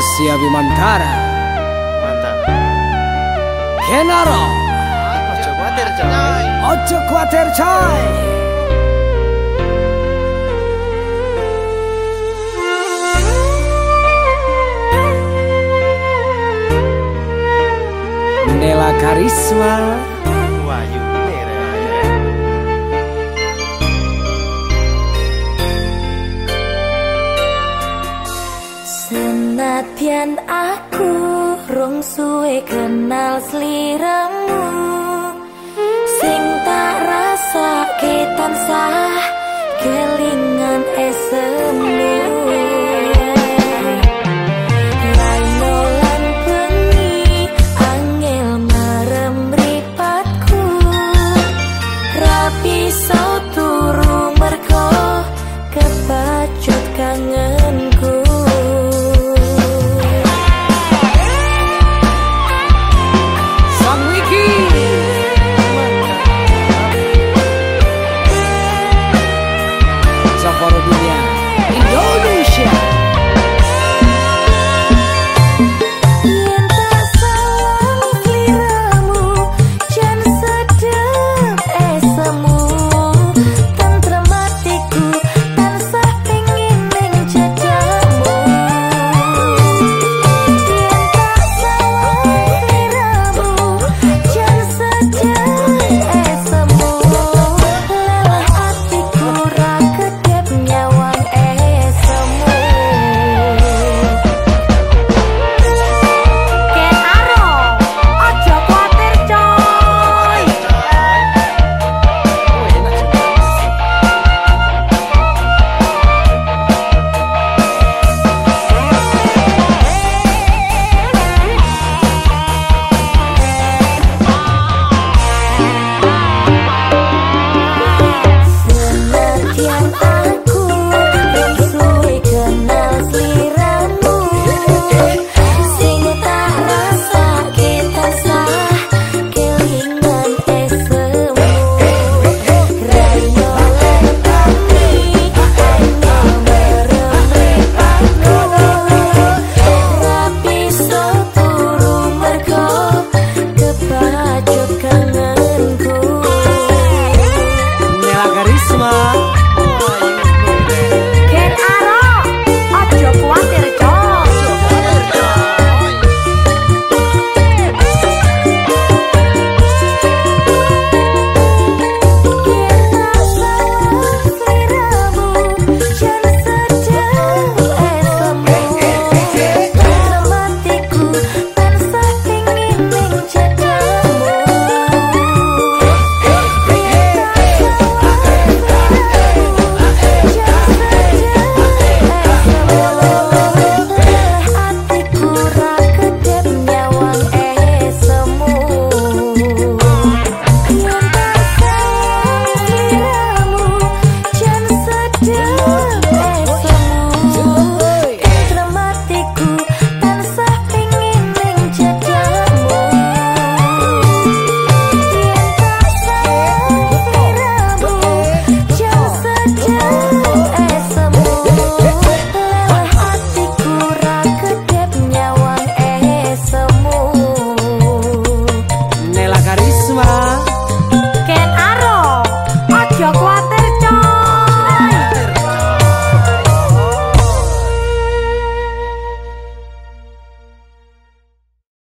Asia Bimantara. Mantap. Kenaro. Ojo khawatir coy. Ojo kuatir coy. Nela Karisma. Wahyu Senadyan aku rong suwe kenal sliramu Sing tak rasa tansah kelingan esemu Laino lan bengi angel marem mripatku Rapi sau turu merko kebacut kangenku